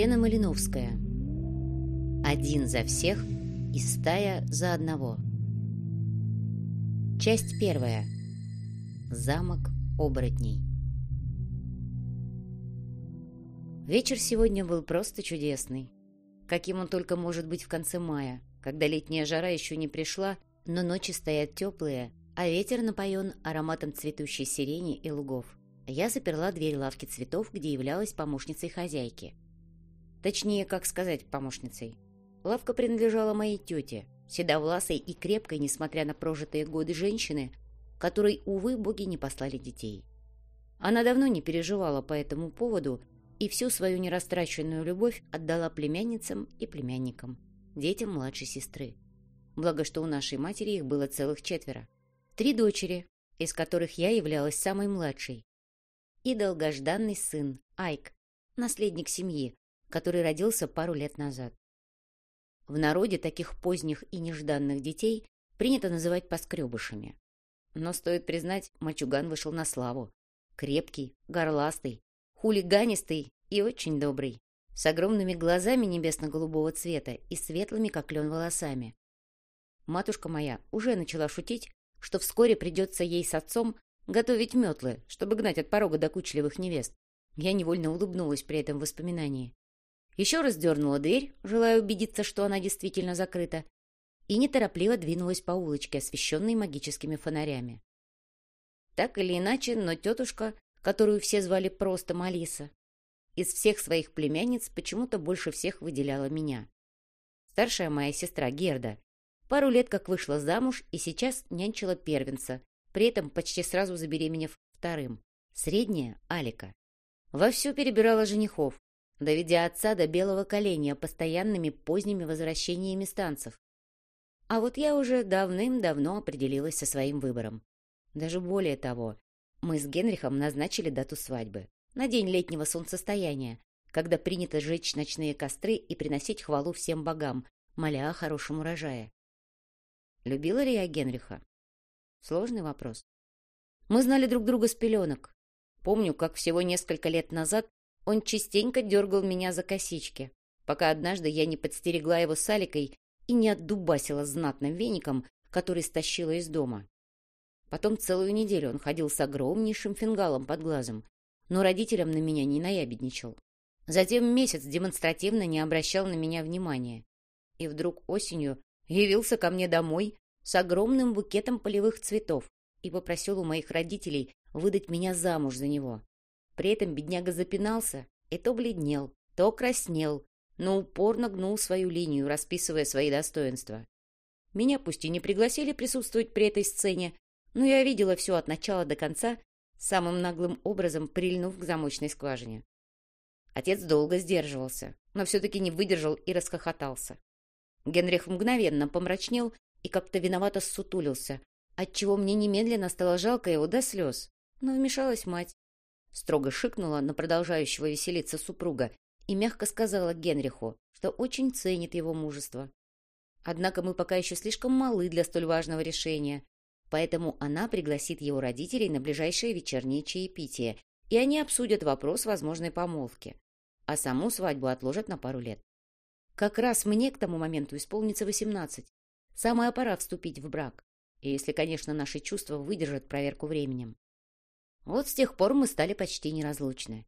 Елена Малиновская. Один за всех и стая за одного. Часть первая. Замок оборотней. Вечер сегодня был просто чудесный. Каким он только может быть в конце мая, когда летняя жара еще не пришла, но ночи стоят теплые, а ветер напоен ароматом цветущей сирени и лугов. Я заперла дверь лавки цветов, где являлась помощницей хозяйки – Точнее, как сказать, помощницей. Лавка принадлежала моей тете, седовласой и крепкой, несмотря на прожитые годы женщины, которой, увы, боги не послали детей. Она давно не переживала по этому поводу и всю свою нерастраченную любовь отдала племянницам и племянникам, детям младшей сестры. Благо, что у нашей матери их было целых четверо. Три дочери, из которых я являлась самой младшей. И долгожданный сын, Айк, наследник семьи, который родился пару лет назад. В народе таких поздних и нежданных детей принято называть поскребышами. Но, стоит признать, мальчуган вышел на славу. Крепкий, горластый, хулиганистый и очень добрый, с огромными глазами небесно-голубого цвета и светлыми, как лен, волосами. Матушка моя уже начала шутить, что вскоре придется ей с отцом готовить метлы, чтобы гнать от порога докучливых невест. Я невольно улыбнулась при этом воспоминании еще раз дернула дверь, желая убедиться, что она действительно закрыта, и неторопливо двинулась по улочке, освещенной магическими фонарями. Так или иначе, но тетушка, которую все звали просто Малиса, из всех своих племянниц почему-то больше всех выделяла меня. Старшая моя сестра Герда пару лет как вышла замуж и сейчас нянчила первенца, при этом почти сразу забеременев вторым. Средняя — Алика. Вовсю перебирала женихов, доведя отца до белого коленя постоянными поздними возвращениями станцев. А вот я уже давным-давно определилась со своим выбором. Даже более того, мы с Генрихом назначили дату свадьбы на день летнего солнцестояния, когда принято жечь ночные костры и приносить хвалу всем богам, моля о хорошем урожае. Любила ли я Генриха? Сложный вопрос. Мы знали друг друга с пеленок. Помню, как всего несколько лет назад он частенько дергал меня за косички, пока однажды я не подстерегла его с Аликой и не отдубасила знатным веником, который стащила из дома. Потом целую неделю он ходил с огромнейшим фингалом под глазом, но родителям на меня не наябедничал. Затем месяц демонстративно не обращал на меня внимания. И вдруг осенью явился ко мне домой с огромным букетом полевых цветов и попросил у моих родителей выдать меня замуж за него. При этом бедняга запинался и то бледнел, то краснел, но упорно гнул свою линию, расписывая свои достоинства. Меня пусть и не пригласили присутствовать при этой сцене, но я видела все от начала до конца, самым наглым образом прильнув к замочной скважине. Отец долго сдерживался, но все-таки не выдержал и расхохотался. Генрих мгновенно помрачнел и как-то виновато ссутулился, отчего мне немедленно стало жалко его до слез. Но вмешалась мать, Строго шикнула на продолжающего веселиться супруга и мягко сказала Генриху, что очень ценит его мужество. Однако мы пока еще слишком малы для столь важного решения, поэтому она пригласит его родителей на ближайшее вечернее чаепитие, и они обсудят вопрос возможной помолвки, а саму свадьбу отложат на пару лет. Как раз мне к тому моменту исполнится восемнадцать. Самая пора вступить в брак, если, конечно, наши чувства выдержат проверку временем. Вот с тех пор мы стали почти неразлучны.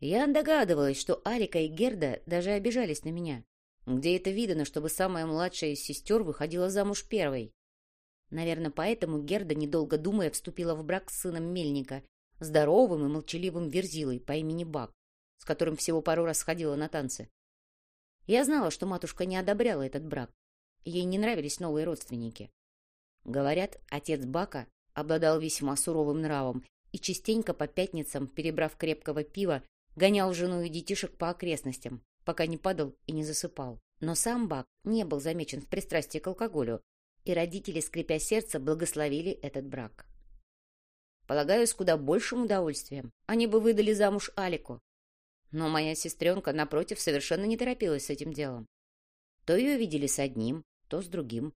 Я догадывалась, что Алика и Герда даже обижались на меня. Где это видано, чтобы самая младшая из сестер выходила замуж первой? Наверное, поэтому Герда, недолго думая, вступила в брак с сыном Мельника, здоровым и молчаливым верзилой по имени Бак, с которым всего пару раз ходила на танцы. Я знала, что матушка не одобряла этот брак. Ей не нравились новые родственники. Говорят, отец Бака обладал весьма суровым нравом и частенько по пятницам, перебрав крепкого пива, гонял жену и детишек по окрестностям, пока не падал и не засыпал. Но сам Бак не был замечен в пристрастии к алкоголю, и родители, скрипя сердце, благословили этот брак. Полагаю, с куда большим удовольствием они бы выдали замуж Алику. Но моя сестренка, напротив, совершенно не торопилась с этим делом. То ее видели с одним, то с другим.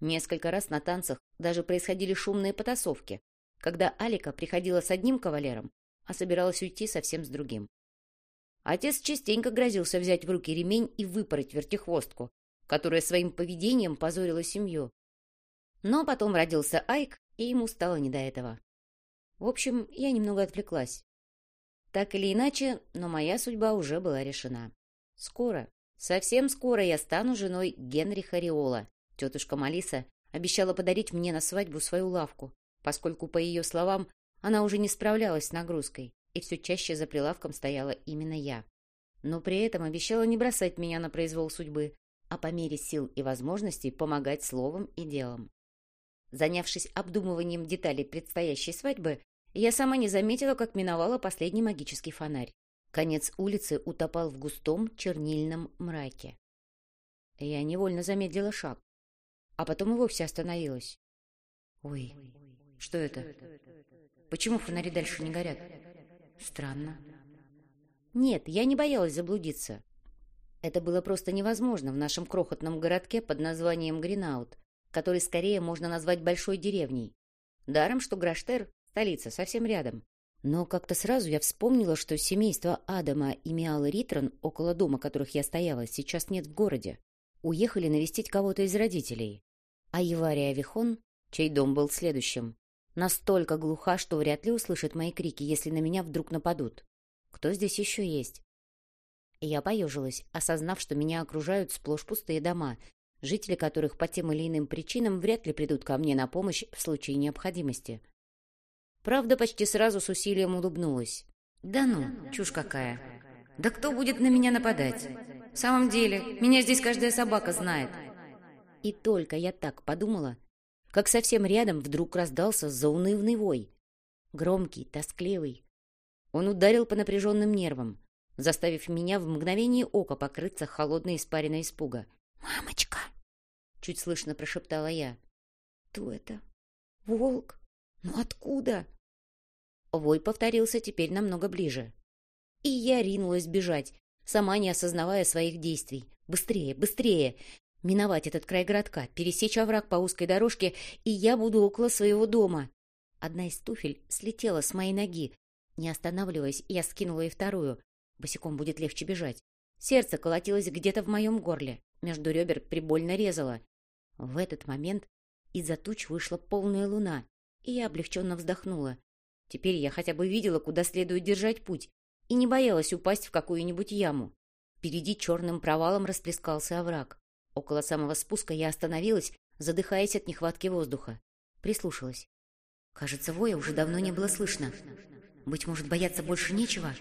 Несколько раз на танцах даже происходили шумные потасовки, когда Алика приходила с одним кавалером, а собиралась уйти совсем с другим. Отец частенько грозился взять в руки ремень и выпороть вертихвостку, которая своим поведением позорила семью. Но потом родился Айк, и ему стало не до этого. В общем, я немного отвлеклась. Так или иначе, но моя судьба уже была решена. Скоро, совсем скоро я стану женой Генриха Риола. Тетушка Малиса обещала подарить мне на свадьбу свою лавку, поскольку, по ее словам, она уже не справлялась с нагрузкой, и все чаще за прилавком стояла именно я. Но при этом обещала не бросать меня на произвол судьбы, а по мере сил и возможностей помогать словом и делом. Занявшись обдумыванием деталей предстоящей свадьбы, я сама не заметила, как миновала последний магический фонарь. Конец улицы утопал в густом чернильном мраке. Я невольно замедлила шаг, а потом и вовсе остановилась. Ой, что это? Почему фонари дальше не горят? Странно. Нет, я не боялась заблудиться. Это было просто невозможно в нашем крохотном городке под названием Гринаут, который скорее можно назвать большой деревней. Даром, что Граштер — столица, совсем рядом. Но как-то сразу я вспомнила, что семейство Адама и Миалы Ритрон, около дома которых я стояла, сейчас нет в городе. Уехали навестить кого-то из родителей. А Евария Вихон, чей дом был следующим, настолько глуха, что вряд ли услышит мои крики, если на меня вдруг нападут. Кто здесь еще есть? Я поежилась, осознав, что меня окружают сплошь пустые дома, жители которых по тем или иным причинам вряд ли придут ко мне на помощь в случае необходимости. Правда, почти сразу с усилием улыбнулась. «Да ну, чушь какая! Да кто будет на меня нападать? В самом деле, меня здесь каждая собака знает!» И только я так подумала, как совсем рядом вдруг раздался заунывный вой. Громкий, тоскливый. Он ударил по напряженным нервам, заставив меня в мгновение ока покрыться холодной испариной испуга. «Мамочка!» Чуть слышно прошептала я. «Кто это? Волк? Ну откуда?» Вой повторился теперь намного ближе. И я ринулась бежать, сама не осознавая своих действий. «Быстрее, быстрее!» Миновать этот край городка, пересечь овраг по узкой дорожке, и я буду около своего дома. Одна из туфель слетела с моей ноги. Не останавливаясь, я скинула и вторую. Босиком будет легче бежать. Сердце колотилось где-то в моем горле. Между ребер прибольно резало. В этот момент из-за туч вышла полная луна, и я облегченно вздохнула. Теперь я хотя бы видела, куда следует держать путь, и не боялась упасть в какую-нибудь яму. Впереди черным провалом расплескался овраг. Около самого спуска я остановилась, задыхаясь от нехватки воздуха. Прислушалась. Кажется, воя уже давно не было слышно. Быть может, бояться больше нечего?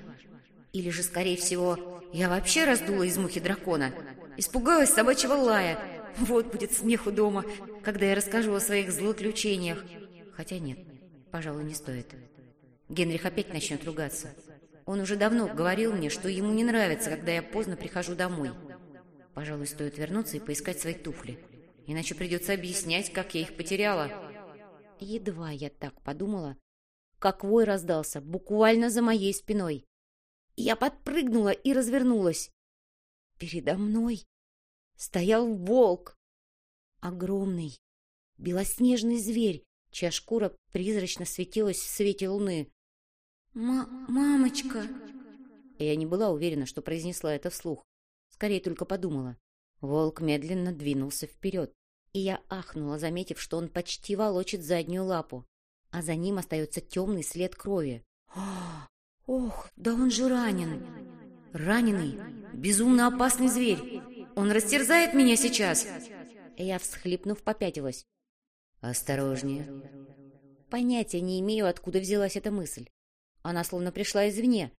Или же, скорее всего, я вообще раздула из мухи дракона? Испугалась собачьего лая, вот будет смеху дома, когда я расскажу о своих злоключениях. Хотя нет, пожалуй, не стоит. Генрих опять начнет ругаться. Он уже давно говорил мне, что ему не нравится, когда я поздно прихожу домой. Пожалуй, стоит вернуться и поискать свои туфли. Иначе придется объяснять, как я их потеряла. Едва я так подумала, как вой раздался буквально за моей спиной. Я подпрыгнула и развернулась. Передо мной стоял волк. Огромный, белоснежный зверь, чья шкура призрачно светилась в свете луны. «Мамочка!» Я не была уверена, что произнесла это вслух. Скорее только подумала. Волк медленно двинулся вперед, и я ахнула, заметив, что он почти волочит заднюю лапу, а за ним остается темный след крови. «Ох, да он же ранен!» «Раненый, безумно опасный зверь! Он растерзает меня сейчас!» Я, всхлипнув, попятилась. «Осторожнее!» Понятия не имею, откуда взялась эта мысль. Она словно пришла извне.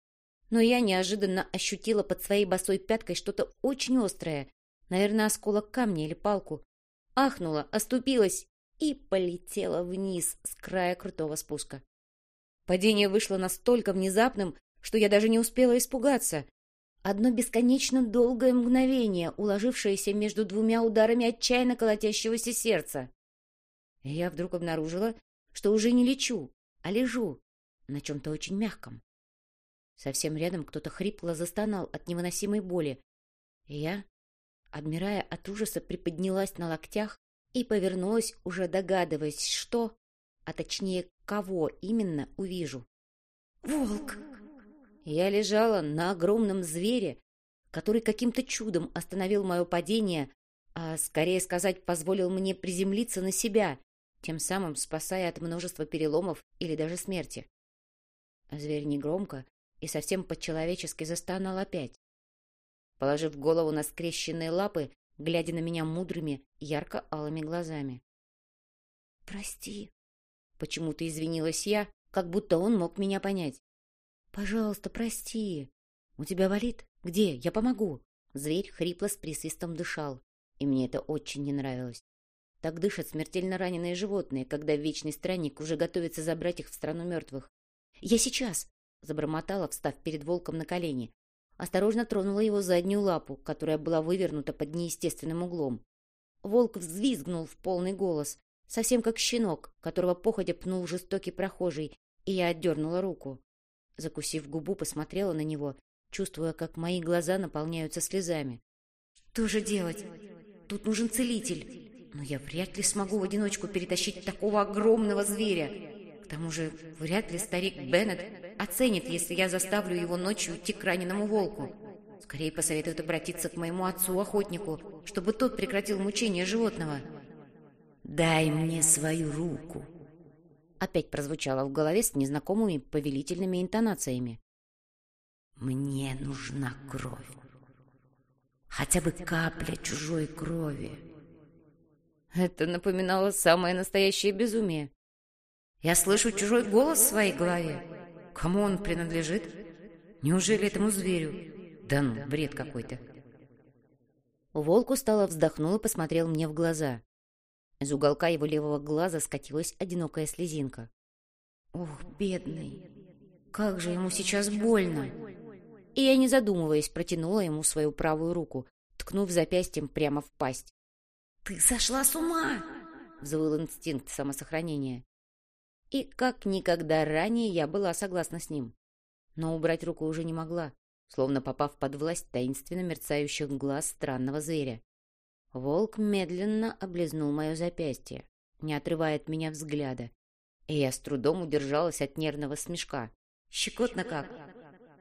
Но я неожиданно ощутила под своей босой пяткой что-то очень острое. Наверное, осколок камня или палку. Ахнула, оступилась и полетела вниз с края крутого спуска. Падение вышло настолько внезапным, что я даже не успела испугаться. Одно бесконечно долгое мгновение, уложившееся между двумя ударами отчаянно колотящегося сердца. Я вдруг обнаружила, что уже не лечу, а лежу на чем-то очень мягком. Совсем рядом кто-то хрипло застонал от невыносимой боли. Я, обмирая от ужаса, приподнялась на локтях и повернулась, уже догадываясь, что, а точнее, кого именно увижу. «Волк!» Я лежала на огромном звере, который каким-то чудом остановил мое падение, а, скорее сказать, позволил мне приземлиться на себя, тем самым спасая от множества переломов или даже смерти. Зверь негромко и совсем по-человечески застонал опять. Положив голову на скрещенные лапы, глядя на меня мудрыми, ярко-алыми глазами. «Прости», — почему-то извинилась я, как будто он мог меня понять. «Пожалуйста, прости. У тебя болит? Где? Я помогу». Зверь хрипло с присвистом дышал, и мне это очень не нравилось. Так дышат смертельно раненые животные, когда Вечный Странник уже готовится забрать их в страну мертвых. «Я сейчас!» — забормотала, встав перед волком на колени. Осторожно тронула его заднюю лапу, которая была вывернута под неестественным углом. Волк взвизгнул в полный голос, совсем как щенок, которого походя пнул жестокий прохожий, и я отдернула руку. Закусив губу, посмотрела на него, чувствуя, как мои глаза наполняются слезами. «Что же делать? Тут нужен целитель. Но я вряд ли смогу в одиночку перетащить такого огромного зверя. К тому же, вряд ли старик Беннет оценит, если я заставлю его ночью идти к раненому волку. Скорее посоветует обратиться к моему отцу-охотнику, чтобы тот прекратил мучение животного». «Дай мне свою руку!» Опять прозвучало в голове с незнакомыми повелительными интонациями. «Мне нужна кровь. Хотя бы капля чужой крови». Это напоминало самое настоящее безумие. Я слышу чужой голос в своей голове. Кому он принадлежит? Неужели этому зверю? Да ну, бред какой-то. Волк устало вздохнул и посмотрел мне в глаза. Из уголка его левого глаза скатилась одинокая слезинка. «Ох, бедный! Как же ему сейчас больно!» И я, не задумываясь, протянула ему свою правую руку, ткнув запястьем прямо в пасть. «Ты сошла с ума!» — взвыл инстинкт самосохранения. И как никогда ранее я была согласна с ним. Но убрать руку уже не могла, словно попав под власть таинственно мерцающих глаз странного зверя. Волк медленно облизнул мое запястье, не отрывая от меня взгляда, и я с трудом удержалась от нервного смешка. Щекотно как!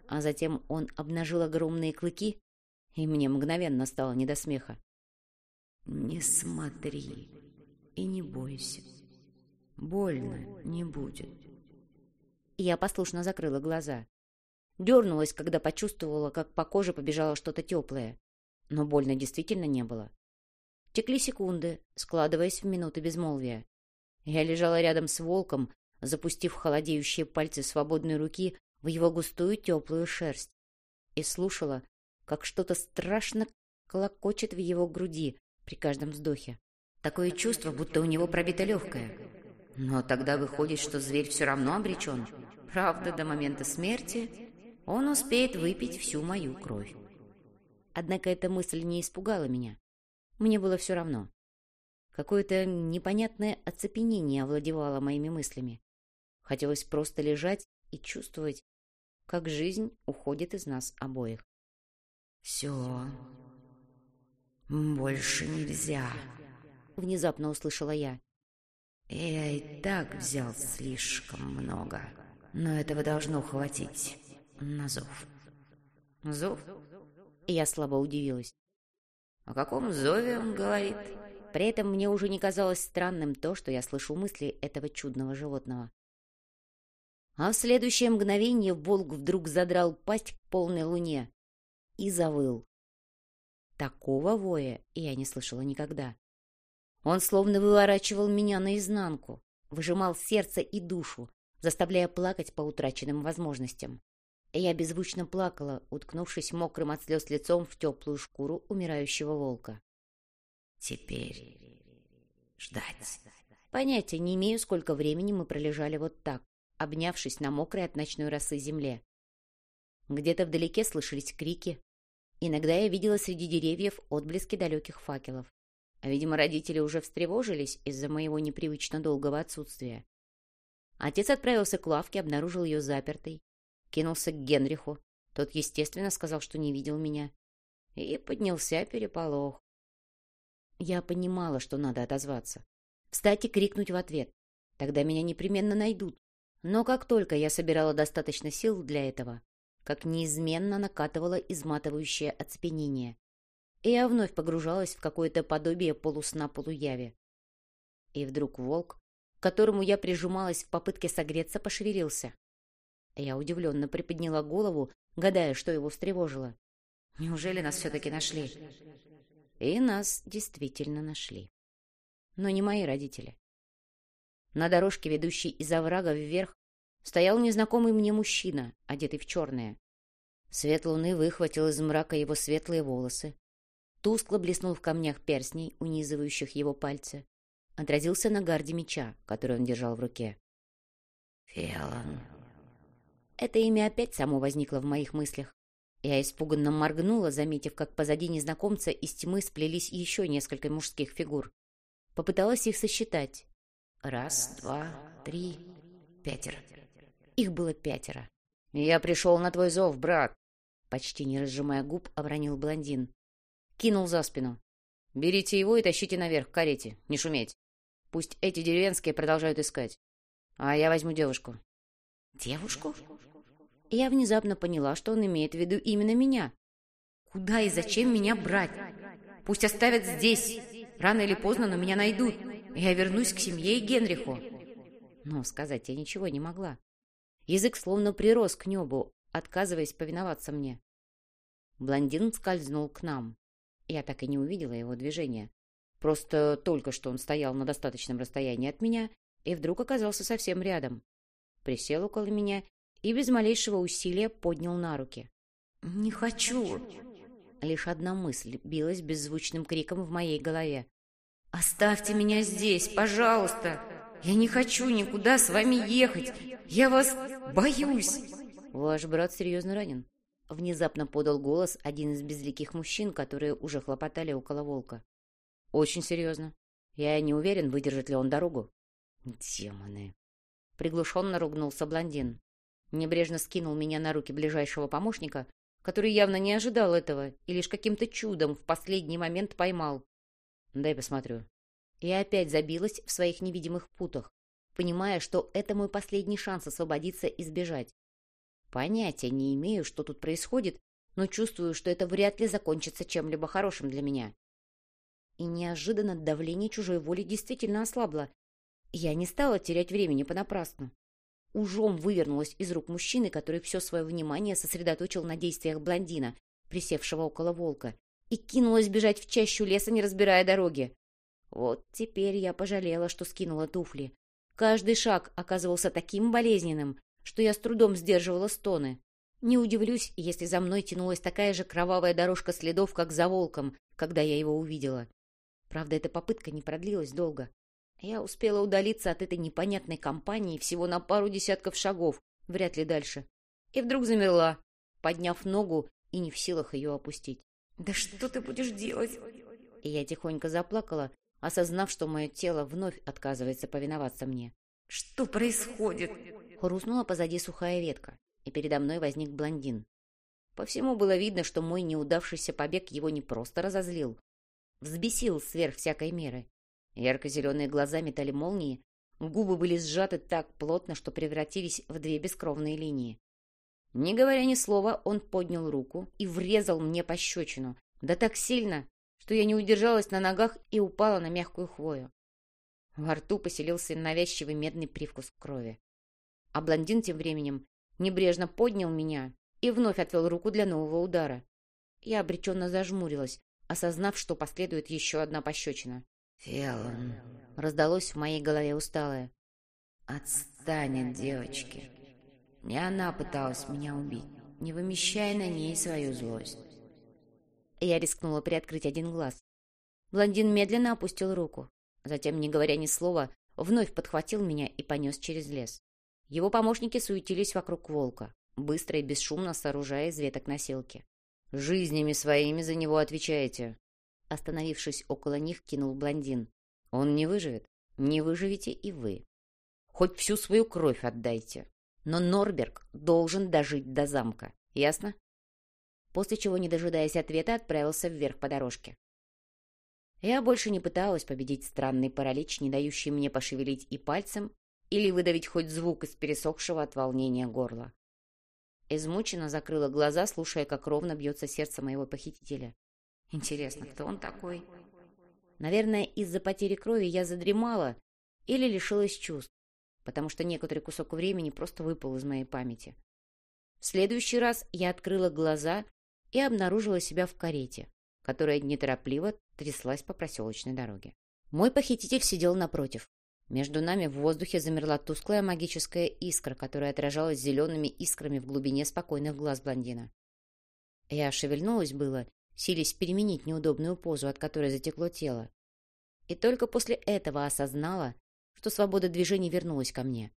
А затем он обнажил огромные клыки, и мне мгновенно стало не до смеха. «Не смотри и не бойся. Больно не будет». Я послушно закрыла глаза. Дернулась, когда почувствовала, как по коже побежало что-то теплое. Но больно действительно не было. Текли секунды, складываясь в минуты безмолвия. Я лежала рядом с волком, запустив холодеющие пальцы свободной руки в его густую теплую шерсть, и слушала, как что-то страшно колокочет в его груди при каждом вздохе. Такое чувство, будто у него пробито легкое. Но тогда выходит, что зверь все равно обречен. Правда, до момента смерти он успеет выпить всю мою кровь. Однако эта мысль не испугала меня. Мне было все равно. Какое-то непонятное оцепенение овладевало моими мыслями. Хотелось просто лежать и чувствовать, как жизнь уходит из нас обоих. «Все. Больше нельзя», — внезапно услышала я. «Я и так взял слишком много, но этого должно хватить на зов». «Зов?» Я слабо удивилась. О каком зове он говорит? При этом мне уже не казалось странным то, что я слышу мысли этого чудного животного. А в следующее мгновение волк вдруг задрал пасть к полной луне и завыл. Такого воя я не слышала никогда. Он словно выворачивал меня наизнанку, выжимал сердце и душу, заставляя плакать по утраченным возможностям. Я беззвучно плакала, уткнувшись мокрым от слез лицом в теплую шкуру умирающего волка. «Теперь ждать». Понятия не имею, сколько времени мы пролежали вот так, обнявшись на мокрой от ночной росы земле. Где-то вдалеке слышались крики. Иногда я видела среди деревьев отблески далеких факелов. А, видимо, родители уже встревожились из-за моего непривычно долгого отсутствия. Отец отправился к лавке, обнаружил ее запертой, кинулся к Генриху. Тот, естественно, сказал, что не видел меня. И поднялся переполох. Я понимала, что надо отозваться. Встать и крикнуть в ответ. Тогда меня непременно найдут. Но как только я собирала достаточно сил для этого, как неизменно накатывало изматывающее оцепенение. И я вновь погружалась в какое-то подобие полусна-полуяви. И вдруг волк, к которому я прижималась в попытке согреться, пошевелился. Я удивленно приподняла голову, гадая, что его встревожило. Неужели нас все-таки нашли? И нас действительно нашли. Но не мои родители. На дорожке, ведущей из оврага вверх, стоял незнакомый мне мужчина, одетый в черное. Свет луны выхватил из мрака его светлые волосы. Тускло блеснул в камнях перстней, унизывающих его пальцы. Отразился на гарде меча, который он держал в руке. «Фелон». Это имя опять само возникло в моих мыслях. Я испуганно моргнула, заметив, как позади незнакомца из тьмы сплелись еще несколько мужских фигур. Попыталась их сосчитать. Раз, два, три, пятеро. Их было пятеро. «Я пришел на твой зов, брат!» Почти не разжимая губ, обронил блондин. Кинул за спину. «Берите его и тащите наверх, к карете. Не шуметь. Пусть эти деревенские продолжают искать. А я возьму девушку». «Девушку?» Я внезапно поняла, что он имеет в виду именно меня. Куда и зачем меня брать? Пусть оставят здесь. Рано или поздно, но меня найдут. Я вернусь к семье и Генриху. Но сказать я ничего не могла. Язык словно прирос к небу, отказываясь повиноваться мне. Блондин скользнул к нам. Я так и не увидела его движения. Просто только что он стоял на достаточном расстоянии от меня и вдруг оказался совсем рядом. Присел около меня и без малейшего усилия поднял на руки. «Не хочу!» Лишь одна мысль билась беззвучным криком в моей голове. «Оставьте меня здесь, пожалуйста! Я не хочу никуда с вами ехать! Я вас боюсь!» «Ваш брат серьезно ранен?» Внезапно подал голос один из безликих мужчин, которые уже хлопотали около волка. «Очень серьезно. Я не уверен, выдержит ли он дорогу». «Демоны!» Приглушенно ругнулся блондин небрежно скинул меня на руки ближайшего помощника, который явно не ожидал этого и лишь каким-то чудом в последний момент поймал. «Дай посмотрю». И опять забилась в своих невидимых путах, понимая, что это мой последний шанс освободиться и сбежать. Понятия не имею, что тут происходит, но чувствую, что это вряд ли закончится чем-либо хорошим для меня. И неожиданно давление чужой воли действительно ослабло. Я не стала терять времени понапрасну ужом вывернулась из рук мужчины, который все свое внимание сосредоточил на действиях блондина, присевшего около волка, и кинулась бежать в чащу леса, не разбирая дороги. Вот теперь я пожалела, что скинула туфли. Каждый шаг оказывался таким болезненным, что я с трудом сдерживала стоны. Не удивлюсь, если за мной тянулась такая же кровавая дорожка следов, как за волком, когда я его увидела. Правда, эта попытка не продлилась долго. Я успела удалиться от этой непонятной компании всего на пару десятков шагов, вряд ли дальше. И вдруг замерла, подняв ногу и не в силах ее опустить. «Да что ты будешь делать?» И я тихонько заплакала, осознав, что мое тело вновь отказывается повиноваться мне. «Что происходит?» Хрустнула позади сухая ветка, и передо мной возник блондин. По всему было видно, что мой неудавшийся побег его не просто разозлил, взбесил сверх всякой меры. Ярко-зеленые глаза метали молнии, губы были сжаты так плотно, что превратились в две бескровные линии. Не говоря ни слова, он поднял руку и врезал мне пощечину, да так сильно, что я не удержалась на ногах и упала на мягкую хвою. Во рту поселился навязчивый медный привкус крови. А блондин тем временем небрежно поднял меня и вновь отвел руку для нового удара. Я обреченно зажмурилась, осознав, что последует еще одна пощечина. «Фелон», — раздалось в моей голове усталое. «Отстань от девочки. Не она пыталась меня убить. Не вымещай на ней свою злость». Я рискнула приоткрыть один глаз. Блондин медленно опустил руку. Затем, не говоря ни слова, вновь подхватил меня и понес через лес. Его помощники суетились вокруг волка, быстро и бесшумно сооружая из веток носилки. «Жизнями своими за него отвечаете», Остановившись около них, кинул блондин. «Он не выживет. Не выживете и вы. Хоть всю свою кровь отдайте. Но Норберг должен дожить до замка. Ясно?» После чего, не дожидаясь ответа, отправился вверх по дорожке. Я больше не пыталась победить странный паралич, не дающий мне пошевелить и пальцем, или выдавить хоть звук из пересохшего от волнения горла. Измученно закрыла глаза, слушая, как ровно бьется сердце моего похитителя. Интересно, кто он такой? Наверное, из-за потери крови я задремала или лишилась чувств, потому что некоторый кусок времени просто выпал из моей памяти. В следующий раз я открыла глаза и обнаружила себя в карете, которая неторопливо тряслась по проселочной дороге. Мой похититель сидел напротив. Между нами в воздухе замерла тусклая магическая искра, которая отражалась зелеными искрами в глубине спокойных глаз блондина. Я шевельнулась было силясь переменить неудобную позу, от которой затекло тело. И только после этого осознала, что свобода движения вернулась ко мне.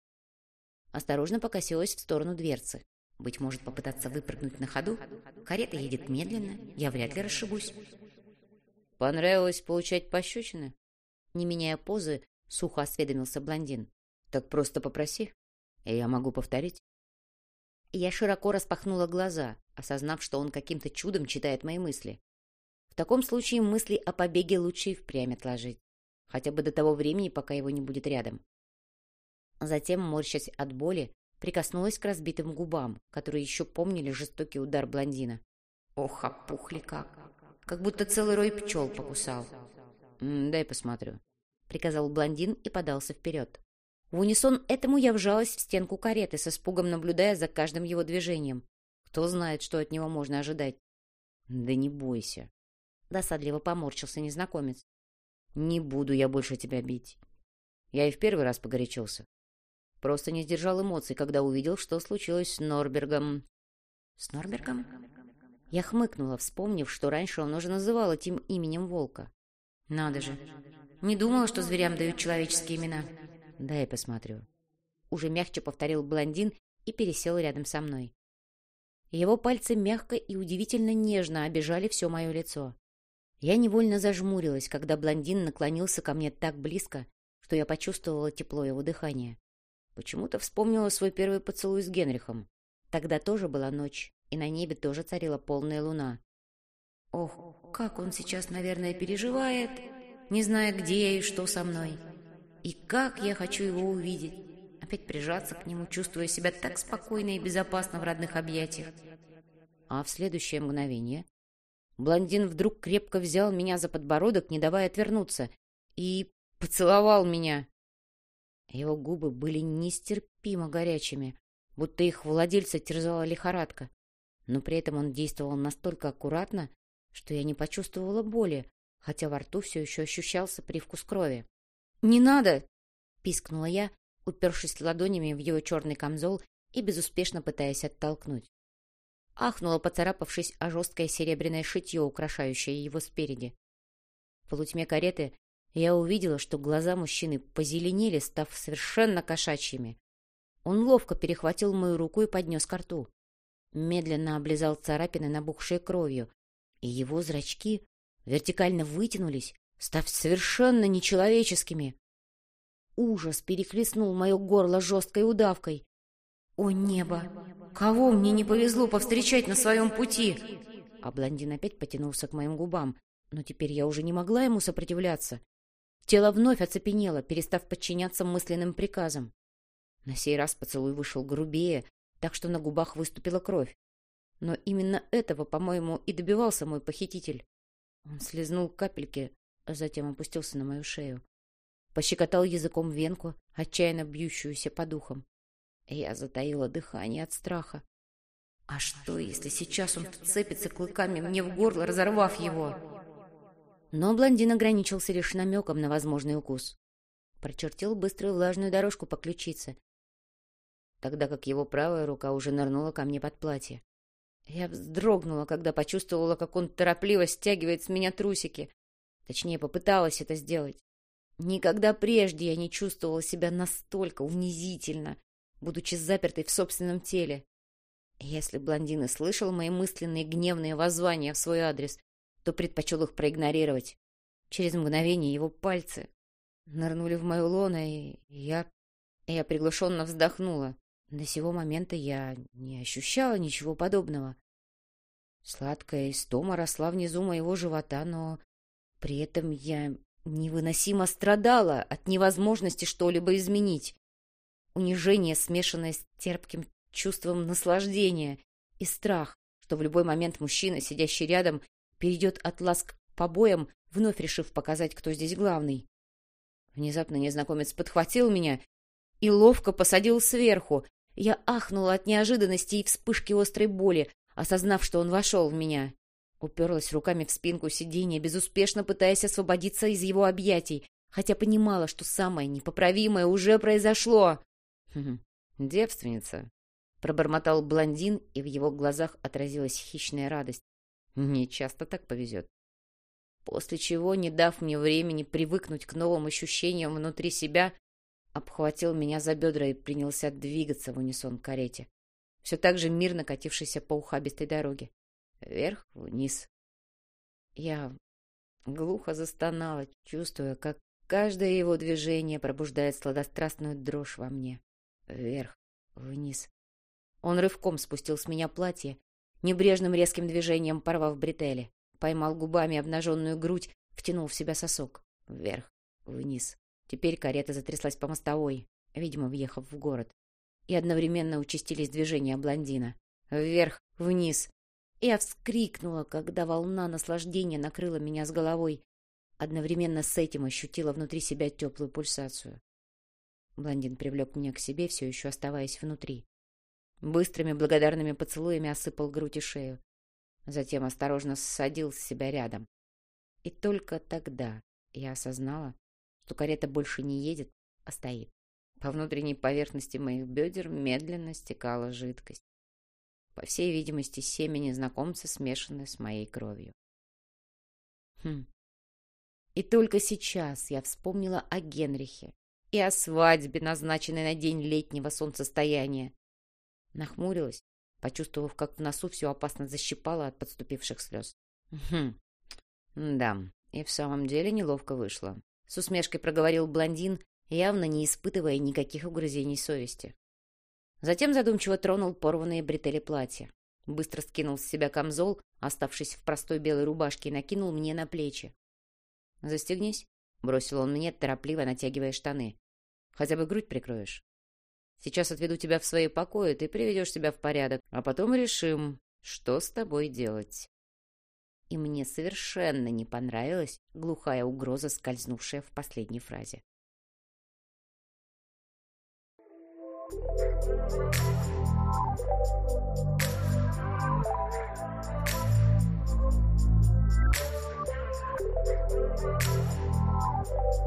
Осторожно покосилась в сторону дверцы. Быть может, попытаться выпрыгнуть на ходу? Карета едет медленно, я вряд ли расшибусь. «Понравилось получать пощечины?» Не меняя позы, сухо осведомился блондин. «Так просто попроси, и я могу повторить». Я широко распахнула глаза, осознав, что он каким-то чудом читает мои мысли. В таком случае мысли о побеге лучше и впрямь отложить. Хотя бы до того времени, пока его не будет рядом. Затем, морщась от боли, прикоснулась к разбитым губам, которые еще помнили жестокий удар блондина. Ох, опухли как! Как будто целый рой пчел покусал. «Дай посмотрю», — приказал блондин и подался вперед. В унисон этому я вжалась в стенку кареты, с испугом наблюдая за каждым его движением. Кто знает, что от него можно ожидать? Да не бойся. Досадливо поморщился незнакомец. Не буду я больше тебя бить. Я и в первый раз погорячился. Просто не сдержал эмоций, когда увидел, что случилось с Норбергом. С Норбергом? Я хмыкнула, вспомнив, что раньше он уже называл этим именем волка. Надо же. Не думала, что зверям дают человеческие имена. «Дай посмотрю». Уже мягче повторил блондин и пересел рядом со мной. Его пальцы мягко и удивительно нежно обижали все мое лицо. Я невольно зажмурилась, когда блондин наклонился ко мне так близко, что я почувствовала тепло его дыхания. Почему-то вспомнила свой первый поцелуй с Генрихом. Тогда тоже была ночь, и на небе тоже царила полная луна. Ох, как он сейчас, наверное, переживает, не зная, где я и что со мной. И как я хочу его увидеть. Опять прижаться к нему, чувствуя себя так спокойно и безопасно в родных объятиях. А в следующее мгновение блондин вдруг крепко взял меня за подбородок, не давая отвернуться, и поцеловал меня. Его губы были нестерпимо горячими, будто их владельца терзала лихорадка. Но при этом он действовал настолько аккуратно, что я не почувствовала боли, хотя во рту все еще ощущался привкус крови. «Не надо!» — пискнула я, упершись ладонями в его черный камзол и безуспешно пытаясь оттолкнуть. Ахнула, поцарапавшись о жесткое серебряное шитье, украшающее его спереди. В полутьме кареты я увидела, что глаза мужчины позеленели, став совершенно кошачьими. Он ловко перехватил мою руку и поднес ко рту. Медленно облизал царапины, набухшие кровью, и его зрачки вертикально вытянулись, став совершенно нечеловеческими. Ужас перехлестнул мое горло жесткой удавкой. «О небо! Кого мне не повезло повстречать на своем пути?» А блондин опять потянулся к моим губам, но теперь я уже не могла ему сопротивляться. Тело вновь оцепенело, перестав подчиняться мысленным приказам. На сей раз поцелуй вышел грубее, так что на губах выступила кровь. Но именно этого, по-моему, и добивался мой похититель. Он слезнул капельки а затем опустился на мою шею. Пощекотал языком венку, отчаянно бьющуюся по духам. Я затаила дыхание от страха. А что, если сейчас он вцепится клыками мне в горло, разорвав его? Но блондин ограничился лишь намеком на возможный укус. Прочертил быструю влажную дорожку по ключице, тогда как его правая рука уже нырнула ко мне под платье. Я вздрогнула, когда почувствовала, как он торопливо стягивает с меня трусики, Точнее, попыталась это сделать. Никогда прежде я не чувствовала себя настолько унизительно, будучи запертой в собственном теле. Если блондин и слышал мои мысленные гневные воззвания в свой адрес, то предпочел их проигнорировать. Через мгновение его пальцы нырнули в мою лоно, и я... Я приглушенно вздохнула. До сего момента я не ощущала ничего подобного. Сладкая истома росла внизу моего живота, но при этом я невыносимо страдала от невозможности что-либо изменить. Унижение, смешанное с терпким чувством наслаждения и страх, что в любой момент мужчина, сидящий рядом, перейдет от ласк к побоям, вновь решив показать, кто здесь главный. Внезапно незнакомец подхватил меня и ловко посадил сверху. Я ахнула от неожиданности и вспышки острой боли, осознав, что он вошел в меня. Уперлась руками в спинку сиденья, безуспешно пытаясь освободиться из его объятий, хотя понимала, что самое непоправимое уже произошло. «Хм, «Девственница», — пробормотал блондин, и в его глазах отразилась хищная радость. «Не часто так повезет». После чего, не дав мне времени привыкнуть к новым ощущениям внутри себя, обхватил меня за бедра и принялся двигаться в унисон карете, все так же мирно катившейся по ухабистой дороге. Вверх, вниз. Я глухо застонала, чувствуя, как каждое его движение пробуждает сладострастную дрожь во мне. Вверх, вниз. Он рывком спустил с меня платье, небрежным резким движением порвав бретели, поймал губами обнаженную грудь, втянул в себя сосок. Вверх, вниз. Теперь карета затряслась по мостовой, видимо, въехав в город. И одновременно участились движения блондина. Вверх, вниз. Я вскрикнула, когда волна наслаждения накрыла меня с головой. Одновременно с этим ощутила внутри себя теплую пульсацию. Блондин привлек меня к себе, все еще оставаясь внутри. Быстрыми благодарными поцелуями осыпал грудь и шею. Затем осторожно ссадил с себя рядом. И только тогда я осознала, что карета больше не едет, а стоит. По внутренней поверхности моих бедер медленно стекала жидкость. По всей видимости, семя незнакомца смешаны с моей кровью. Хм. И только сейчас я вспомнила о Генрихе и о свадьбе, назначенной на день летнего солнцестояния. Нахмурилась, почувствовав, как в носу все опасно защипало от подступивших слез. Хм. Да, и в самом деле неловко вышло. С усмешкой проговорил блондин, явно не испытывая никаких угрызений совести. Затем задумчиво тронул порванные бретели платья. Быстро скинул с себя камзол, оставшись в простой белой рубашке, и накинул мне на плечи. «Застегнись», — бросил он мне, торопливо натягивая штаны. «Хотя бы грудь прикроешь. Сейчас отведу тебя в свои покои, ты приведешь себя в порядок, а потом решим, что с тобой делать» И мне совершенно не понравилась глухая угроза, скользнувшая в последней фразе. Thank you.